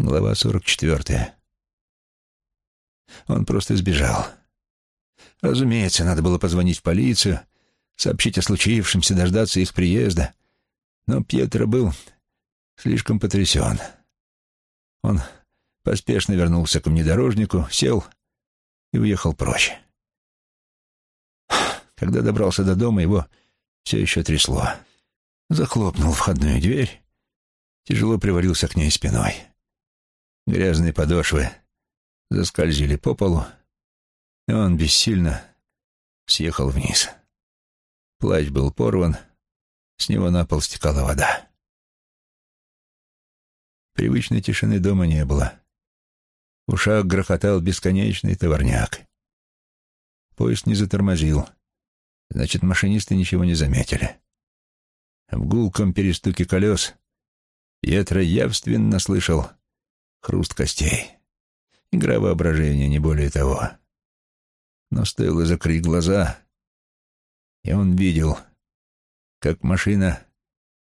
Глава 44. Он просто сбежал. Разумеется, надо было позвонить в полицию, сообщить о случившемся, дождаться их приезда. Но Пьетро был слишком потрясен. Он поспешно вернулся к внедорожнику, сел и уехал прочь. Когда добрался до дома, его все еще трясло. Захлопнул входную дверь, тяжело привалился к ней спиной. Грязные подошвы заскользили по полу, и он бессильно съехал вниз. Плащ был порван, с него на пол стекала вода. Привычной тишины дома не было. В ушах грохотал бесконечный товарняк. Поезд не затормозил. Значит, машинисты ничего не заметили. В гулком перестуке колес Пьетро явственно слышал хруст костей. Игра воображения, не более того. Но стоило закрыть глаза, и он видел, как машина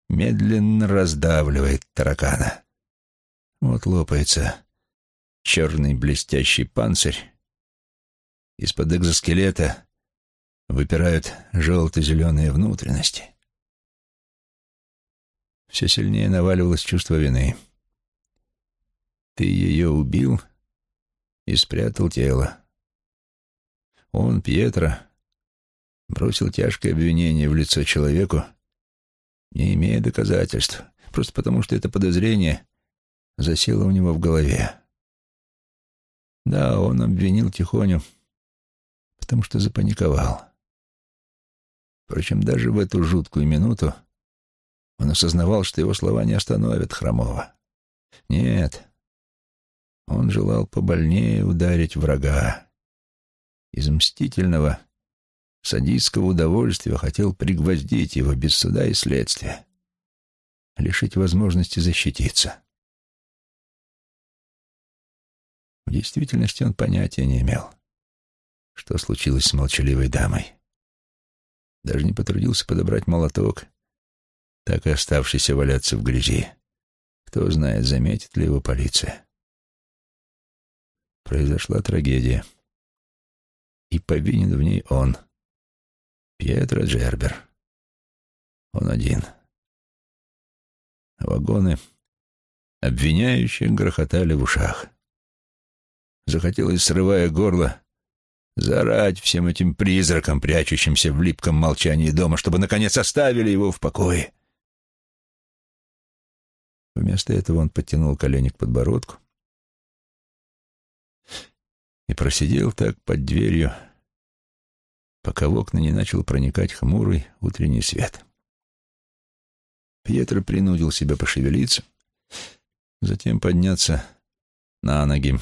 медленно раздавливает таракана. Вот лопается черный блестящий панцирь. Из-под экзоскелета выпирают желто-зеленые внутренности. Все сильнее наваливалось чувство вины. Ты ее убил и спрятал тело. Он, Пьетро, бросил тяжкое обвинение в лицо человеку, не имея доказательств, просто потому что это подозрение засело у него в голове. Да, он обвинил Тихоню, потому что запаниковал. Впрочем, даже в эту жуткую минуту он осознавал, что его слова не остановят Хромова. Нет, он желал побольнее ударить врага. Из мстительного, садистского удовольствия хотел пригвоздить его без суда и следствия, лишить возможности защититься. В действительности он понятия не имел, что случилось с молчаливой дамой. Даже не потрудился подобрать молоток, так и оставшийся валяться в грязи. Кто знает, заметит ли его полиция произошла трагедия. И повинен в ней он, Пьетро Джербер. Он один. Вагоны, обвиняющие, грохотали в ушах. Захотелось, срывая горло, зарать всем этим призракам, прячущимся в липком молчании дома, чтобы, наконец, оставили его в покое. Вместо этого он подтянул колени к подбородку, и просидел так под дверью, пока в окна не начал проникать хмурый утренний свет. Пьетро принудил себя пошевелиться, затем подняться на ноги.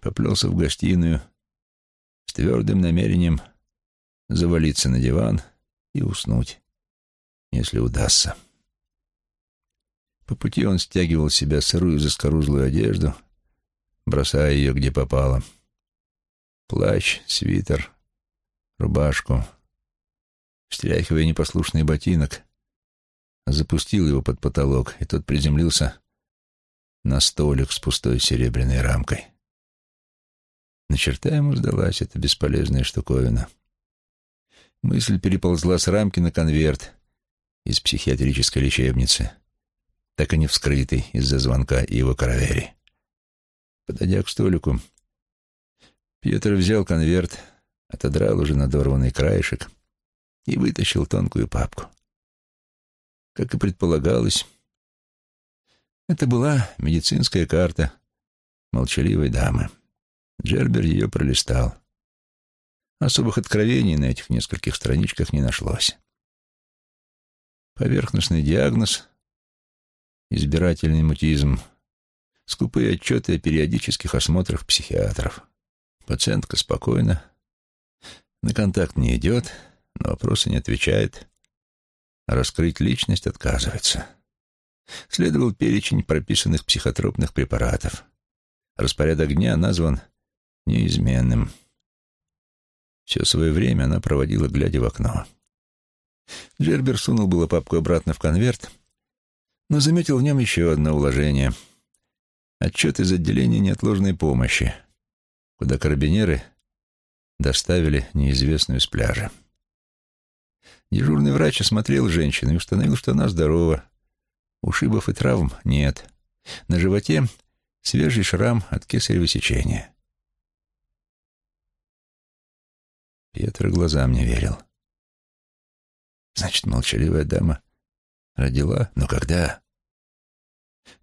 Поплелся в гостиную с твердым намерением завалиться на диван и уснуть, если удастся. По пути он стягивал себя сырую заскорузлую одежду — бросая ее где попало. Плащ, свитер, рубашку. Встряхивая непослушный ботинок, запустил его под потолок, и тот приземлился на столик с пустой серебряной рамкой. На черта ему сдалась эта бесполезная штуковина. Мысль переползла с рамки на конверт из психиатрической лечебницы, так и не вскрытый из-за звонка его Каравери. Подойдя к столику, Пьетро взял конверт, отодрал уже надорванный краешек и вытащил тонкую папку. Как и предполагалось, это была медицинская карта молчаливой дамы. Джербер ее пролистал. Особых откровений на этих нескольких страничках не нашлось. Поверхностный диагноз, избирательный мутизм — скупые отчеты о периодических осмотрах психиатров. Пациентка спокойна, на контакт не идет, на вопросы не отвечает, раскрыть личность отказывается. Следовал перечень прописанных психотропных препаратов. Распорядок дня назван неизменным. Все свое время она проводила, глядя в окно. Джербер сунул было папку обратно в конверт, но заметил в нем еще одно уложение — Отчет из отделения неотложной помощи, куда карабинеры доставили неизвестную с пляжа. Дежурный врач осмотрел женщину и установил, что она здорова. Ушибов и травм нет. На животе свежий шрам от кесарево сечения. Пьетро глазам не верил. Значит, молчаливая дама родила? Но когда?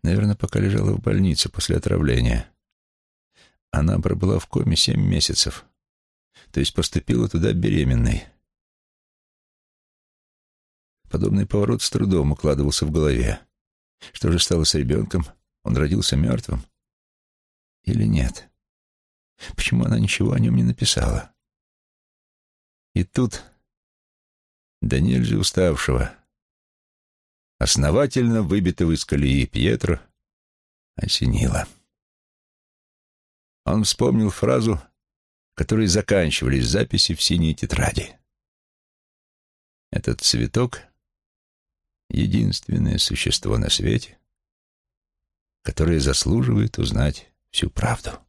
Наверное, пока лежала в больнице после отравления. Она пробыла в коме семь месяцев. То есть поступила туда беременной. Подобный поворот с трудом укладывался в голове. Что же стало с ребенком? Он родился мертвым? Или нет? Почему она ничего о нем не написала? И тут, да нельзя уставшего, основательно выбитого из колеи Пьетро, осенило. Он вспомнил фразу, которой заканчивались записи в синей тетради. Этот цветок — единственное существо на свете, которое заслуживает узнать всю правду.